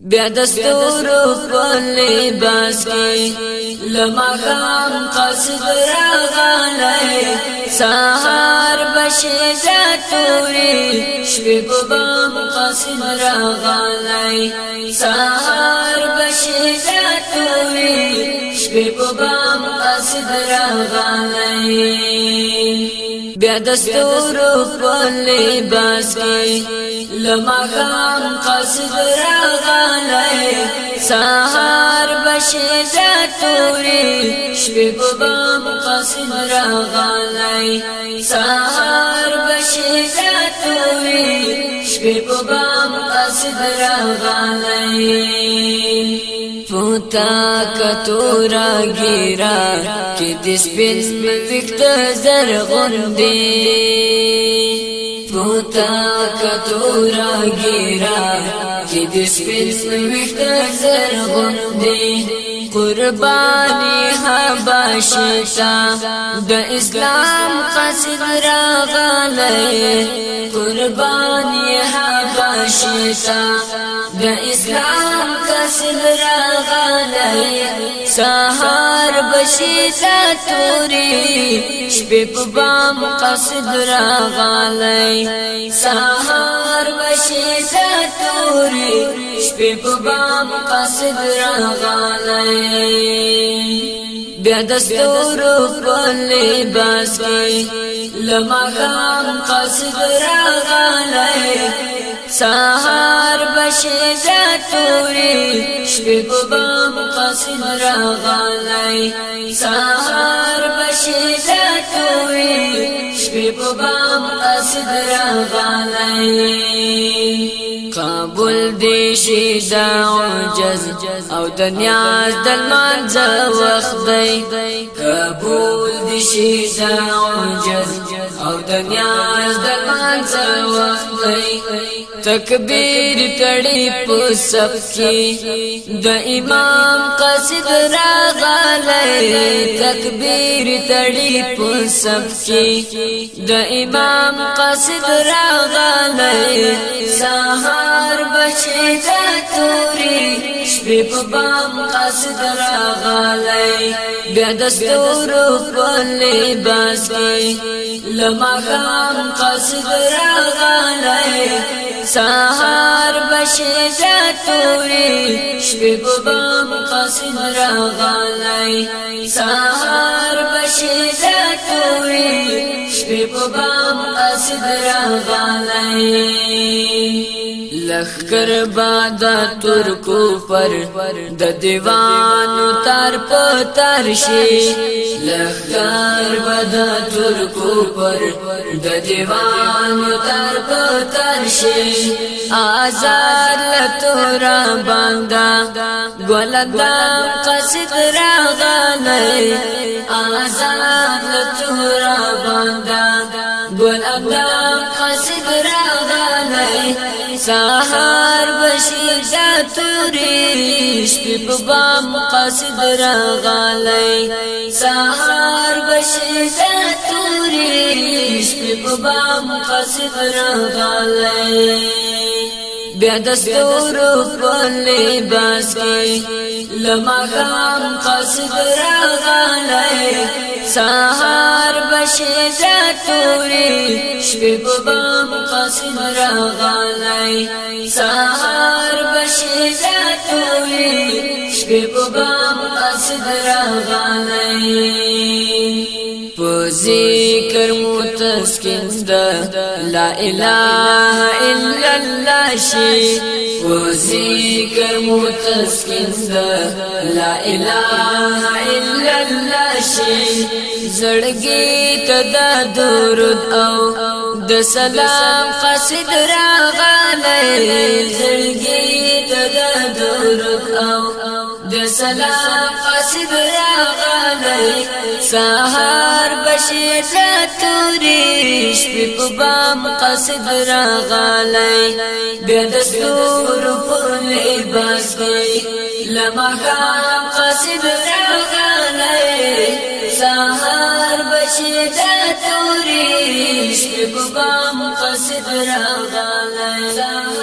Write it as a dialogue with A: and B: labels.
A: بیا دستور په لباس کې لمه خام قصد راغلی سهار بشي زاتوري شپې په بام قصد راغلی سهار بشي زاتوري شپې په بام قصد راغلی بیا دستور په لباس کې لمغام قصد راغلای سهار بشه تورې شپې په بام قصد راغلای سهار بشه تورې شپې په بام قصد راغلای تا کتورا گیرا کی دس بن وکت زر غندی پوتا کتورا گیرا کی دس بن وکت زر غندی قربانی حبشتا د اسلام قصد راغلی قربانی حبشتا د اسلام فصل راغلی سهار بشی دا توری شپی بام قصد راغلی سهار بشی دا توری شپی بام قصد راغلی بیا دستورو په لباس کې لمغام قصد راغلی सहार बसे सतोरे शि गु बाप बसि बराब सहारहार बसे सतोरे शि गु बप असर دی شي دا عجز او د نیاز د لمانځ وخت دی قبول دی شي دا عجز او د نیاز د لمانځ وخت دی تکبیر کړي په سب کې د امام قصد راغلی تکبیر تړي په سب کې د امام قصد راغلی سهار بچ شپې توري شپې په بام قصد راغلي بیا د ستورو په لباس کې لما خام قصد راغلي سهار بشي توري شپې په بام قصد راغلي سهار بشي توري شپې په بام قصد راغلي لخر باد ترکو پر د دیوان تر پتر شي لخر باد ترکو پر د دیوان تر پتر شي آزاد لتور باندې ګلدام قصد راغلې آزاد لتور باندې ګلدام قصد بهار بشي دا تورې شپې په بام قصد راغلې سهار بشي دا تورې شپې په بام قصد راغلې بیا دستور په لباس کې لما خام قصد راغلی سهار بشي زاتوري شپې په بام قصد راغلی سهار بشي زاتوري شپې په بام قصد راغلی پوزي سکینستا لا اله الا الله شي و ذکر مو تسکینستا لا اله الا الله شي زړګي تدا درود او د سلام قصد راغلی زړګي تدا درود او د سلام قصد راغلی سهار بشیر تورې شپې په بام قصد راغلی بیا د ستورو پر لباس کوي لمحام قصد راغلی سهار بشیر تورې شپې په بام قصد راغلی